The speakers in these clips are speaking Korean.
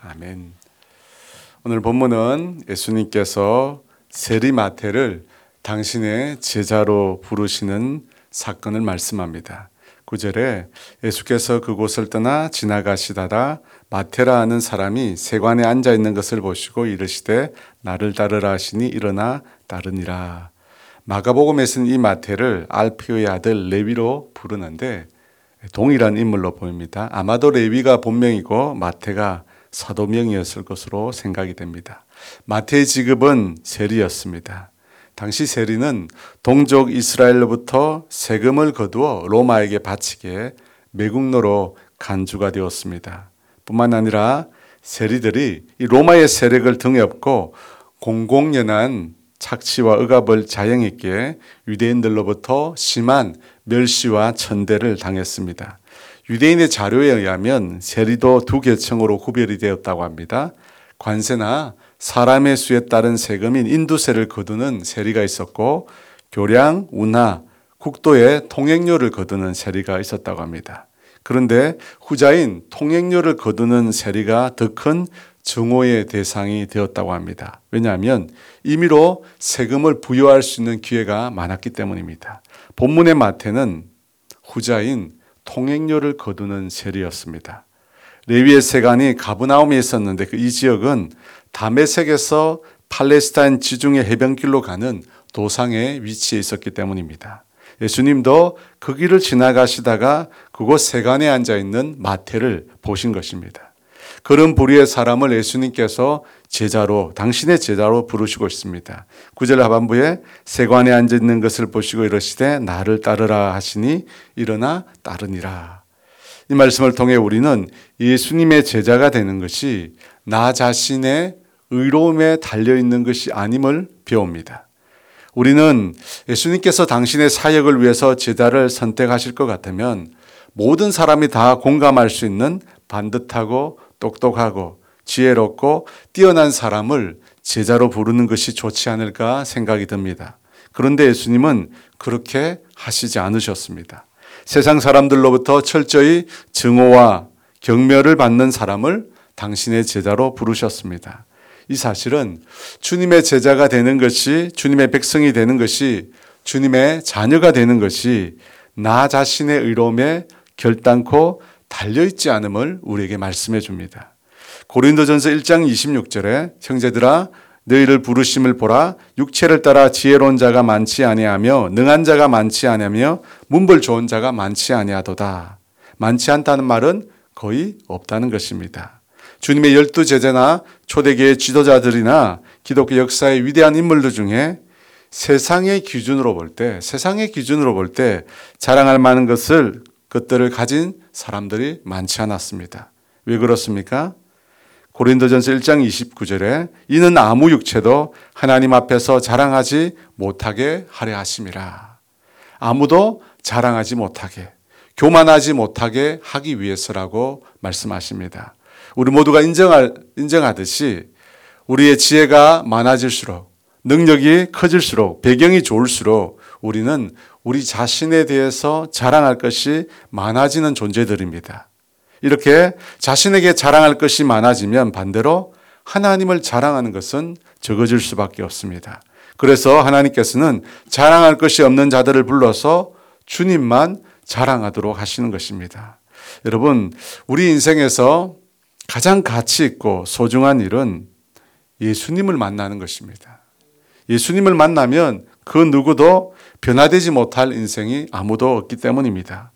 아멘. 오늘 본문은 예수님께서 세리마태를 당신의 제자로 부르시는 사건을 말씀합니다. 9절에 예수께서 그곳을 떠나 지나가시다가 마테라 하는 사람이 세관에 앉아 있는 것을 보시고 이르시되 나를 따르라 하시니 일어나 따르니라. 마가복음에서는 이 마테를 알피오의 아들 레위로 부르는데 동일한 인물로 보입니다. 아마도 레위가 본명이고 마테가 사도명이었을 것으로 생각이 됩니다. 마테의 직업은 세리였습니다. 당시 세리는 동족 이스라엘로부터 세금을 거두어 로마에게 바치게 매국노로 간주가 되었습니다. 뿐만 아니라 세리들이 로마의 세력을 등에 업고 공공연한 착취와 억압을 자행했기에 유대인들로부터 심한 멸시와 천대를 당했습니다. 유대인의 자료에 의하면 세리도 두 계층으로 구별이 되었다고 합니다. 관세나 사람의 수에 따른 세금인 인두세를 거두는 세리가 있었고 교량, 운하, 국도의 통행료를 거두는 세리가 있었다고 합니다. 그런데 후자인 통행료를 거두는 세리가 더 큰 증오의 대상이 되었다고 합니다. 왜냐하면 임의로 세금을 부여할 수 있는 기회가 많았기 때문입니다. 본문의 마태는 후자인 통행료를 거두는 세리였습니다. 레위의 세관이 가브나움에 있었는데 그이 지역은 다메섹에서 팔레스타인 지중해 해변길로 가는 도상에 위치해 있었기 때문입니다. 예수님도 그 길을 지나가시다가 그곳 세간에 앉아 있는 마태를 보신 것입니다. 그런 부류의 사람을 예수님께서 제자로 당신의 제자로 부르시고 있습니다. 구절 하반부에 세관에 앉아 있는 것을 보시고 이러시되 나를 따르라 하시니 일어나 따르니라. 이 말씀을 통해 우리는 예수님의 제자가 되는 것이 나 자신의 의로움에 달려 있는 것이 아님을 배웁니다. 우리는 예수님께서 당신의 사역을 위해서 제자를 선택하실 것 같으면 모든 사람이 다 공감할 수 있는 반듯하고 똑똑하고 지혜롭고 뛰어난 사람을 제자로 부르는 것이 좋지 않을까 생각이 듭니다. 그런데 예수님은 그렇게 하시지 않으셨습니다. 세상 사람들로부터 철저히 증오와 경멸을 받는 사람을 당신의 제자로 부르셨습니다. 이 사실은 주님의 제자가 되는 것이 주님의 백성이 되는 것이 주님의 자녀가 되는 것이 나 자신의 의로움에 결단코 달려있지 않음을 우리에게 말씀해 줍니다. 고린도전서 1장 26절에 형제들아 너희를 부르심을 보라 육체를 따라 지혜로운 자가 많지 아니하며 능한 자가 많지 아니하며 문벌 좋은 자가 많지 아니하도다. 많지 않다는 말은 거의 없다는 것입니다. 주님의 열두 제자나 초대교회 지도자들이나 기독교 역사의 위대한 인물들 중에 세상의 기준으로 볼 때, 세상의 기준으로 볼 때 자랑할 만한 것을, 것들을 가진 사람들이 많지 않았습니다. 왜 그렇습니까? 고린도전서 1장 29절에 이는 아무 육체도 하나님 앞에서 자랑하지 못하게 하려 하심이라. 아무도 자랑하지 못하게, 교만하지 못하게 하기 위해서라고 말씀하십니다. 우리 모두가 인정할, 인정하듯이 우리의 지혜가 많아질수록 능력이 커질수록 배경이 좋을수록 우리는 우리 자신에 대해서 자랑할 것이 많아지는 존재들입니다. 이렇게 자신에게 자랑할 것이 많아지면 반대로 하나님을 자랑하는 것은 적어질 수밖에 없습니다. 그래서 하나님께서는 자랑할 것이 없는 자들을 불러서 주님만 자랑하도록 하시는 것입니다. 여러분, 우리 인생에서 가장 가치 있고 소중한 일은 예수님을 만나는 것입니다. 예수님을 만나면 그 누구도 변화되지 못할 인생이 아무도 없기 때문입니다.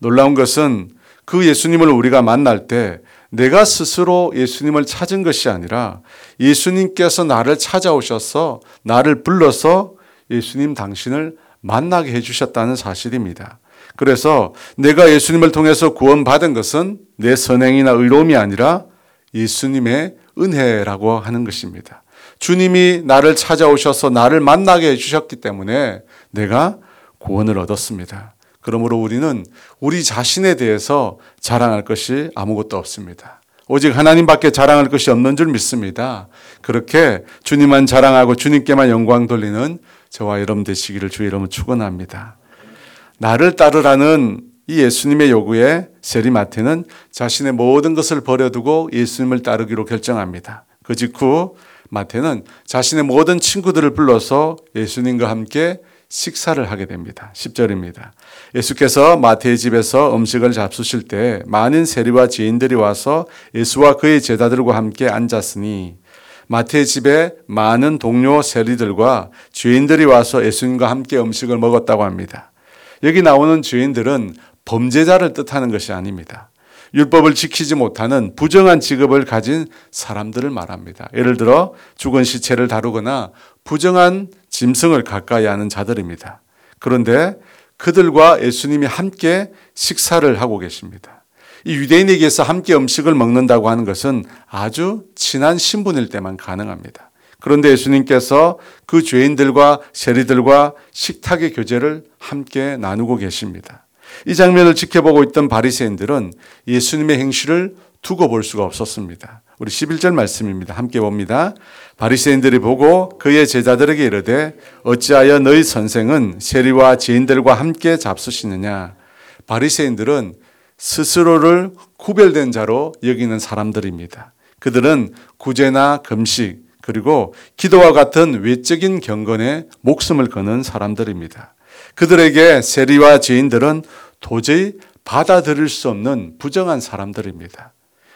놀라운 것은 그 예수님을 우리가 만날 때 내가 스스로 예수님을 찾은 것이 아니라 예수님께서 나를 찾아오셔서 나를 불러서 예수님 당신을 만나게 해주셨다는 사실입니다. 그래서 내가 예수님을 통해서 구원받은 것은 내 선행이나 의로움이 아니라 예수님의 은혜라고 하는 것입니다. 주님이 나를 찾아오셔서 나를 만나게 해주셨기 때문에 내가 구원을 얻었습니다. 그러므로 우리는 우리 자신에 대해서 자랑할 것이 아무것도 없습니다. 오직 하나님밖에 자랑할 것이 없는 줄 믿습니다. 그렇게 주님만 자랑하고 주님께만 영광 돌리는 저와 여러분 되시기를 주의 이름으로 축원합니다. 나를 따르라는 이 예수님의 요구에 세리 마태는 자신의 모든 것을 버려두고 예수님을 따르기로 결정합니다. 그 직후 마태는 자신의 모든 친구들을 불러서 예수님과 함께 식사를 하게 됩니다. 10절입니다. 예수께서 마태의 집에서 음식을 잡수실 때 많은 세리와 지인들이 와서 예수와 그의 제자들과 함께 앉았으니 마태의 집에 많은 동료 세리들과 죄인들이 와서 예수님과 함께 음식을 먹었다고 합니다. 여기 나오는 죄인들은 범죄자를 뜻하는 것이 아닙니다. 율법을 지키지 못하는 부정한 직업을 가진 사람들을 말합니다. 예를 들어 죽은 시체를 다루거나 부정한 짐승을 가까이 하는 자들입니다. 그런데 그들과 예수님이 함께 식사를 하고 계십니다. 이 유대인에게서 함께 음식을 먹는다고 하는 것은 아주 친한 신분일 때만 가능합니다. 그런데 예수님께서 그 죄인들과 세리들과 식탁의 교제를 함께 나누고 계십니다. 이 장면을 지켜보고 있던 바리새인들은 예수님의 행실을 두고 볼 수가 없었습니다. 우리 11절 말씀입니다. 함께 봅니다. 바리새인들이 보고 그의 제자들에게 이르되 어찌하여 너희 선생은 세리와 지인들과 함께 잡수시느냐? 바리새인들은 스스로를 구별된 자로 여기는 사람들입니다. 그들은 구제나 금식 그리고 기도와 같은 외적인 경건에 목숨을 거는 사람들입니다. 그들에게 세리와 죄인들은 도저히 받아들일 수 없는 부정한 사람들입니다.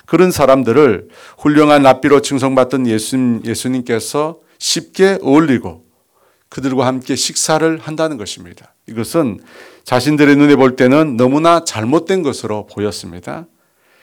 그런 사람들을 훌륭한 랍비로 칭송받던 예수님, 예수님께서 쉽게 어울리고 그들과 함께 식사를 한다는 것입니다. 이것은 자신들의 눈에 볼 때는 너무나 잘못된 것으로 보였습니다.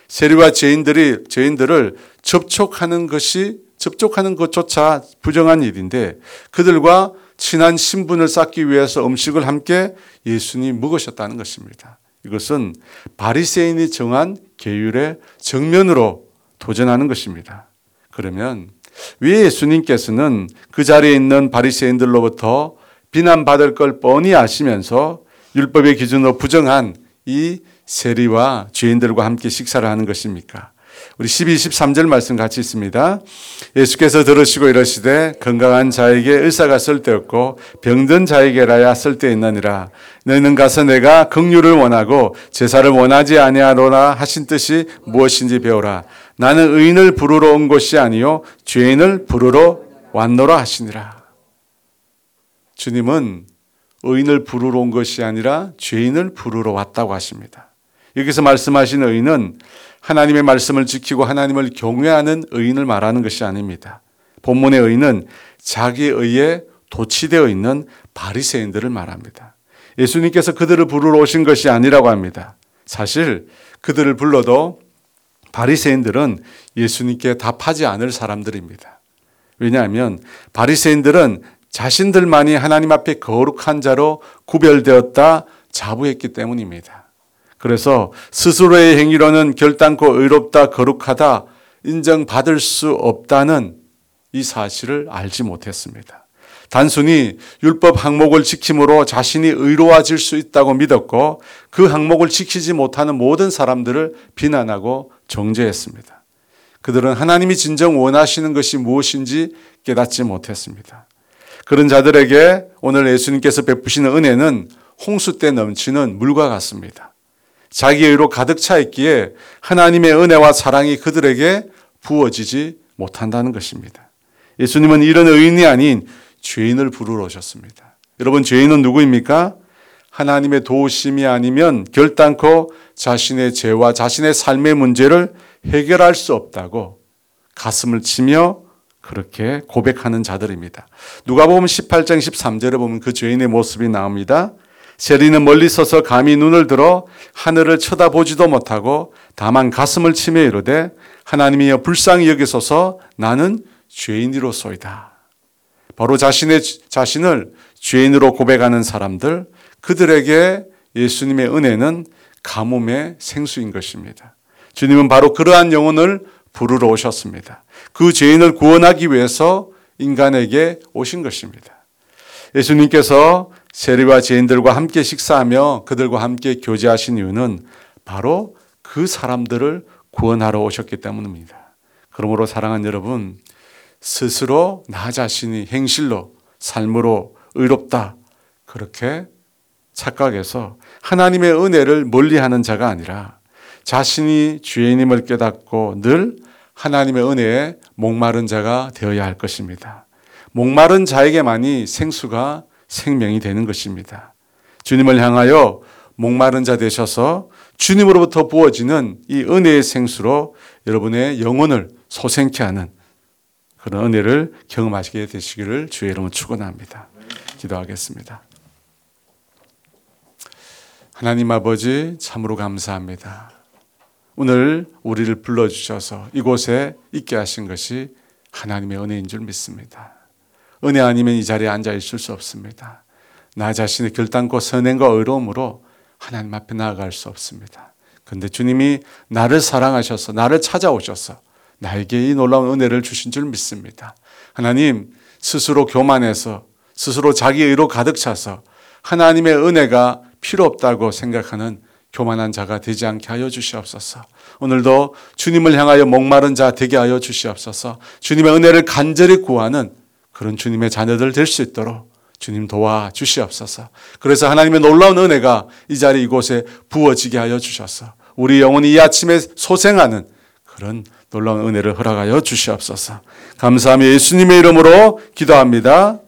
세리와 죄인들이 죄인들을 접촉하는 것이 접촉하는 것조차 부정한 일인데 그들과 친한 신분을 쌓기 위해서 음식을 함께 예수님 먹으셨다는 것입니다. 이것은 바리새인이 정한 계율의 정면으로 도전하는 것입니다. 그러면 왜 예수님께서는 그 자리에 있는 바리새인들로부터 비난받을 걸 뻔히 아시면서 율법의 기준으로 부정한 이 세리와 죄인들과 함께 식사를 하는 것입니까? 우리 12, 13절 말씀 같이 있습니다. 예수께서 들으시고 이러시되 건강한 자에게 의사가 쓸데없고 병든 자에게라야 쓸데있느니라. 너희는 가서 내가 긍휼을 원하고 제사를 원하지 아니하노라 하신 뜻이 무엇인지 배우라. 나는 의인을 부르러 온 것이 아니요 죄인을 부르러 왔노라 하시니라. 주님은 의인을 부르러 온 것이 아니라 죄인을 부르러 왔다고 하십니다. 여기서 말씀하신 의인은 하나님의 말씀을 지키고 하나님을 경외하는 의인을 말하는 것이 아닙니다. 본문의 의인은 자기 의에 도취되어 있는 바리새인들을 말합니다. 예수님께서 그들을 부르러 오신 것이 아니라고 합니다. 사실 그들을 불러도 바리새인들은 예수님께 답하지 않을 사람들입니다. 왜냐하면 바리새인들은 자신들만이 하나님 앞에 거룩한 자로 구별되었다 자부했기 때문입니다. 그래서 스스로의 행위로는 결단코 의롭다, 거룩하다 인정받을 수 없다는 이 사실을 알지 못했습니다. 단순히 율법 항목을 지킴으로 자신이 의로워질 수 있다고 믿었고 그 항목을 지키지 못하는 모든 사람들을 비난하고 정죄했습니다. 그들은 하나님이 진정 원하시는 것이 무엇인지 깨닫지 못했습니다. 그런 자들에게 오늘 예수님께서 베푸시는 은혜는 홍수 때 넘치는 물과 같습니다. 자기 의로 가득 차 있기에 하나님의 은혜와 사랑이 그들에게 부어지지 못한다는 것입니다. 예수님은 이런 의인이 아닌 죄인을 부르러 오셨습니다. 여러분, 죄인은 누구입니까? 하나님의 도우심이 아니면 결단코 자신의 죄와 자신의 삶의 문제를 해결할 수 없다고 가슴을 치며 그렇게 고백하는 자들입니다. 누가 보면 18장 13절에 보면 그 죄인의 모습이 나옵니다. 세리는 멀리 서 서 감히 눈을 들어 하늘을 쳐다보지도 못하고 다만 가슴을 치며 이르되 하나님이여 불쌍히 여기소서 나는 죄인이로소이다. 바로 자신의 자신을 죄인으로 고백하는 사람들 그들에게 예수님의 은혜는 가뭄의 생수인 것입니다. 주님은 바로 그러한 영혼을 부르러 오셨습니다. 그 죄인을 구원하기 위해서 인간에게 오신 것입니다. 예수님께서 세리와 죄인들과 함께 식사하며 그들과 함께 교제하신 이유는 바로 그 사람들을 구원하러 오셨기 때문입니다. 그러므로 사랑하는 여러분, 스스로 나 자신이 행실로, 삶으로 의롭다. 그렇게 착각해서 하나님의 은혜를 멀리하는 자가 아니라 자신이 죄인임을 깨닫고 늘 하나님의 은혜에 목마른 자가 되어야 할 것입니다. 목마른 자에게만이 생수가 생명이 되는 것입니다. 주님을 향하여 목마른 자 되셔서 주님으로부터 부어지는 이 은혜의 생수로 여러분의 영혼을 소생케 하는 그런 은혜를 경험하시게 되시기를 주의 이름으로 축원합니다. 기도하겠습니다. 하나님 아버지 참으로 감사합니다. 오늘 우리를 불러 주셔서 이곳에 있게 하신 것이 하나님의 은혜인 줄 믿습니다. 은혜 아니면 이 자리에 앉아 있을 수 없습니다. 나 자신의 결단과 선행과 의로움으로 하나님 앞에 나아갈 수 없습니다. 근데 주님이 나를 사랑하셔서 나를 찾아오셔서 나에게 이 놀라운 은혜를 주신 줄 믿습니다. 하나님 스스로 교만해서 스스로 자기 의로 가득 차서 하나님의 은혜가 필요 없다고 생각하는 교만한 자가 되지 않게 하여 주시옵소서. 오늘도 주님을 향하여 목마른 자 되게 하여 주시옵소서. 주님의 은혜를 간절히 구하는 그런 주님의 자녀들 될 수 있도록 주님 도와 주시옵소서. 그래서 하나님의 놀라운 은혜가 이 자리 이곳에 부어지게 하여 주셔서 우리 영혼이 이 아침에 소생하는 그런 놀라운 은혜를 허락하여 주시옵소서. 감사하며 예수님의 이름으로 기도합니다.